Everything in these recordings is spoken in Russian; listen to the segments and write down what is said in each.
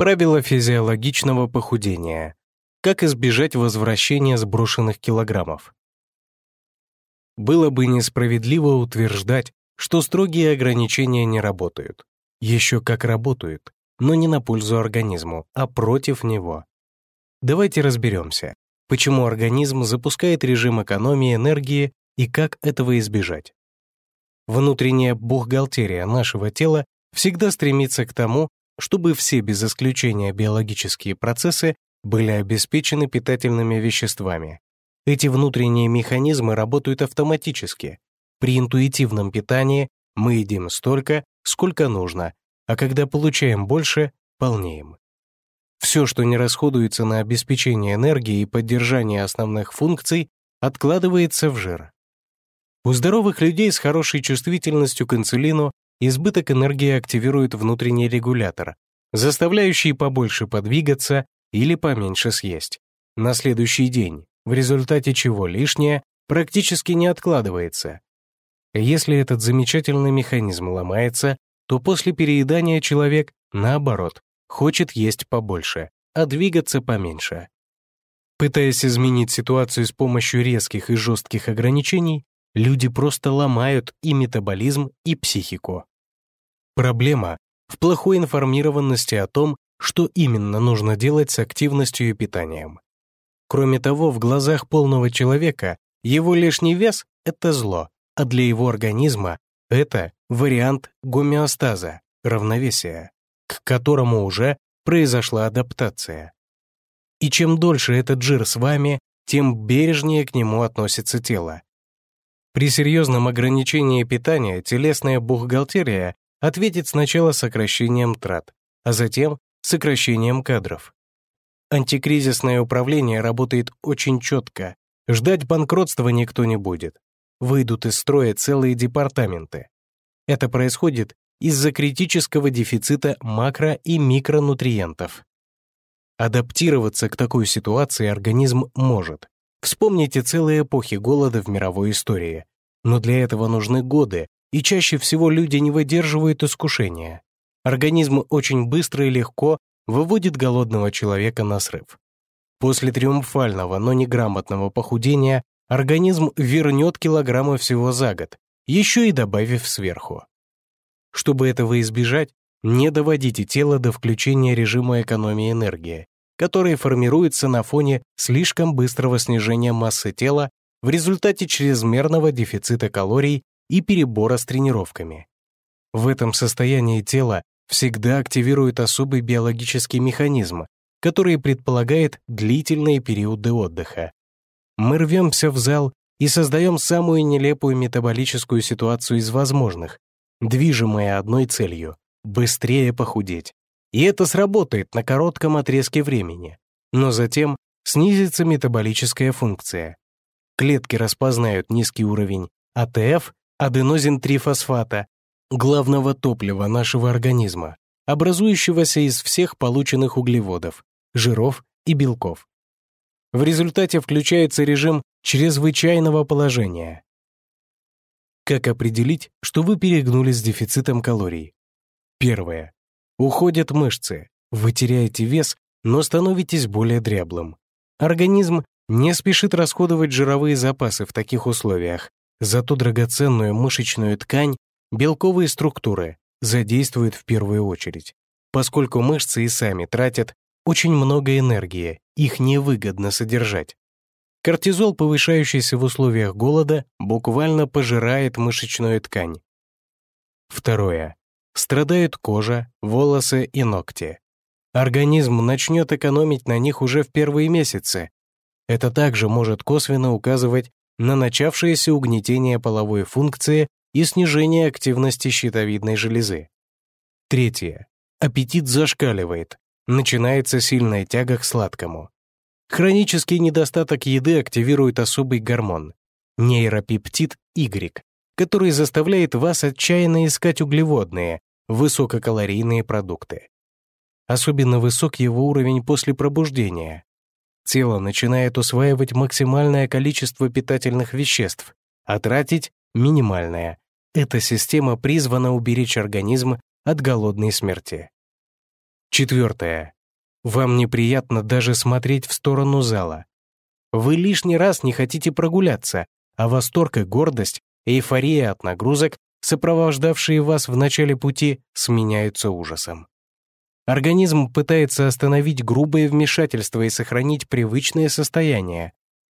Правило физиологичного похудения. Как избежать возвращения сброшенных килограммов? Было бы несправедливо утверждать, что строгие ограничения не работают. Еще как работают, но не на пользу организму, а против него. Давайте разберемся, почему организм запускает режим экономии энергии и как этого избежать. Внутренняя бухгалтерия нашего тела всегда стремится к тому, чтобы все без исключения биологические процессы были обеспечены питательными веществами. Эти внутренние механизмы работают автоматически. При интуитивном питании мы едим столько, сколько нужно, а когда получаем больше, полнеем. Все, что не расходуется на обеспечение энергии и поддержание основных функций, откладывается в жир. У здоровых людей с хорошей чувствительностью к инсулину избыток энергии активирует внутренний регулятор, заставляющий побольше подвигаться или поменьше съесть. На следующий день, в результате чего лишнее практически не откладывается. Если этот замечательный механизм ломается, то после переедания человек, наоборот, хочет есть побольше, а двигаться поменьше. Пытаясь изменить ситуацию с помощью резких и жестких ограничений, люди просто ломают и метаболизм, и психику. Проблема в плохой информированности о том, что именно нужно делать с активностью и питанием. Кроме того, в глазах полного человека его лишний вес — это зло, а для его организма это вариант гомеостаза, равновесия, к которому уже произошла адаптация. И чем дольше этот жир с вами, тем бережнее к нему относится тело. При серьезном ограничении питания телесная бухгалтерия ответит сначала сокращением трат, а затем сокращением кадров. Антикризисное управление работает очень четко, ждать банкротства никто не будет. Выйдут из строя целые департаменты. Это происходит из-за критического дефицита макро- и микронутриентов. Адаптироваться к такой ситуации организм может. Вспомните целые эпохи голода в мировой истории. Но для этого нужны годы, и чаще всего люди не выдерживают искушения. Организм очень быстро и легко выводит голодного человека на срыв. После триумфального, но неграмотного похудения организм вернет килограммы всего за год, еще и добавив сверху. Чтобы этого избежать, не доводите тело до включения режима экономии энергии, который формируется на фоне слишком быстрого снижения массы тела в результате чрезмерного дефицита калорий и перебора с тренировками. В этом состоянии тело всегда активирует особый биологический механизм, который предполагает длительные периоды отдыха. Мы рвемся в зал и создаем самую нелепую метаболическую ситуацию из возможных, движимая одной целью — быстрее похудеть. И это сработает на коротком отрезке времени, но затем снизится метаболическая функция. Клетки распознают низкий уровень АТФ аденозин-трифосфата, главного топлива нашего организма, образующегося из всех полученных углеводов, жиров и белков. В результате включается режим чрезвычайного положения. Как определить, что вы перегнули с дефицитом калорий? Первое. Уходят мышцы, вы теряете вес, но становитесь более дряблым. Организм не спешит расходовать жировые запасы в таких условиях, Зато драгоценную мышечную ткань, белковые структуры задействуют в первую очередь, поскольку мышцы и сами тратят очень много энергии, их невыгодно содержать. Кортизол, повышающийся в условиях голода, буквально пожирает мышечную ткань. Второе. Страдают кожа, волосы и ногти. Организм начнет экономить на них уже в первые месяцы. Это также может косвенно указывать на начавшееся угнетение половой функции и снижение активности щитовидной железы. Третье. Аппетит зашкаливает, начинается сильная тяга к сладкому. Хронический недостаток еды активирует особый гормон — нейропептид Y, который заставляет вас отчаянно искать углеводные, высококалорийные продукты. Особенно высок его уровень после пробуждения, тело начинает усваивать максимальное количество питательных веществ, а тратить — минимальное. Эта система призвана уберечь организм от голодной смерти. Четвертое. Вам неприятно даже смотреть в сторону зала. Вы лишний раз не хотите прогуляться, а восторг и гордость, эйфория от нагрузок, сопровождавшие вас в начале пути, сменяются ужасом. Организм пытается остановить грубое вмешательство и сохранить привычное состояние.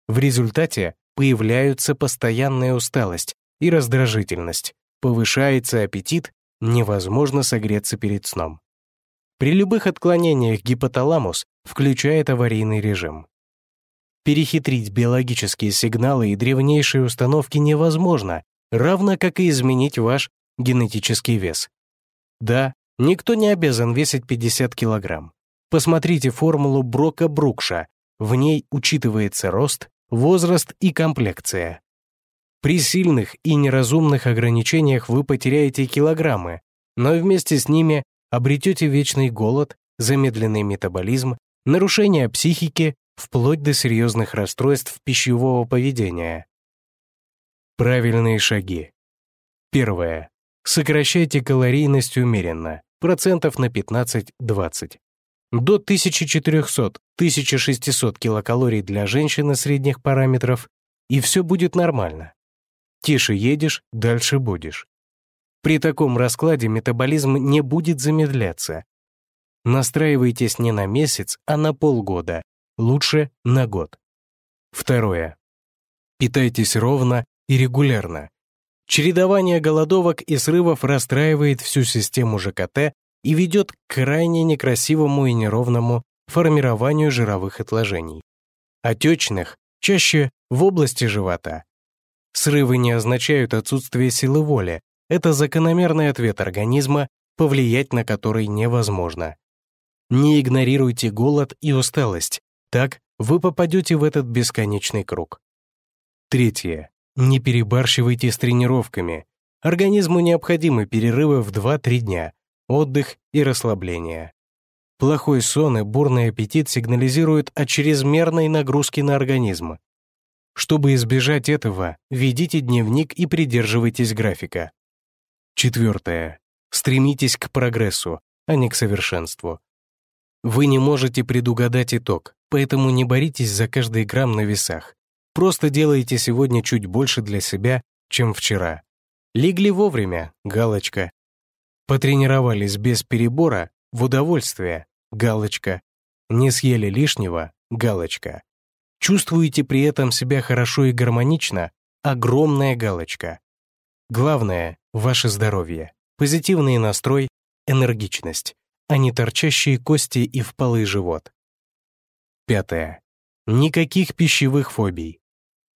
В результате появляются постоянная усталость и раздражительность, повышается аппетит, невозможно согреться перед сном. При любых отклонениях гипоталамус включает аварийный режим. Перехитрить биологические сигналы и древнейшие установки невозможно, равно как и изменить ваш генетический вес. Да, никто не обязан весить 50 килограмм. Посмотрите формулу Брока-Брукша. В ней учитывается рост, возраст и комплекция. При сильных и неразумных ограничениях вы потеряете килограммы, но вместе с ними обретете вечный голод, замедленный метаболизм, нарушение психики, вплоть до серьезных расстройств пищевого поведения. Правильные шаги. Первое. Сокращайте калорийность умеренно, процентов на 15-20. До 1400-1600 килокалорий для женщины средних параметров, и все будет нормально. Тише едешь, дальше будешь. При таком раскладе метаболизм не будет замедляться. Настраивайтесь не на месяц, а на полгода, лучше на год. Второе. Питайтесь ровно и регулярно. Чередование голодовок и срывов расстраивает всю систему ЖКТ и ведет к крайне некрасивому и неровному формированию жировых отложений. Отечных чаще в области живота. Срывы не означают отсутствие силы воли, это закономерный ответ организма, повлиять на который невозможно. Не игнорируйте голод и усталость, так вы попадете в этот бесконечный круг. Третье. Не перебарщивайте с тренировками. Организму необходимы перерывы в 2-3 дня, отдых и расслабление. Плохой сон и бурный аппетит сигнализируют о чрезмерной нагрузке на организм. Чтобы избежать этого, ведите дневник и придерживайтесь графика. Четвертое. Стремитесь к прогрессу, а не к совершенству. Вы не можете предугадать итог, поэтому не боритесь за каждый грамм на весах. Просто делайте сегодня чуть больше для себя, чем вчера. Легли вовремя, галочка. Потренировались без перебора, в удовольствие, галочка. Не съели лишнего, галочка. Чувствуете при этом себя хорошо и гармонично, огромная галочка. Главное — ваше здоровье, позитивный настрой, энергичность, а не торчащие кости и впалый живот. Пятое. Никаких пищевых фобий.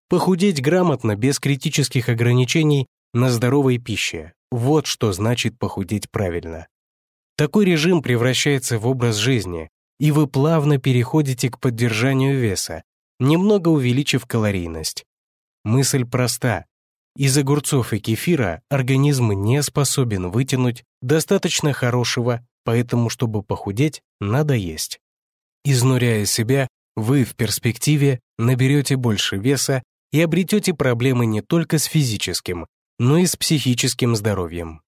Похудеть грамотно, без критических ограничений, на здоровой пище. Вот что значит похудеть правильно. Такой режим превращается в образ жизни, и вы плавно переходите к поддержанию веса, немного увеличив калорийность. Мысль проста. Из огурцов и кефира организм не способен вытянуть достаточно хорошего, поэтому, чтобы похудеть, надо есть. Изнуряя себя, вы в перспективе наберете больше веса и обретете проблемы не только с физическим, но и с психическим здоровьем.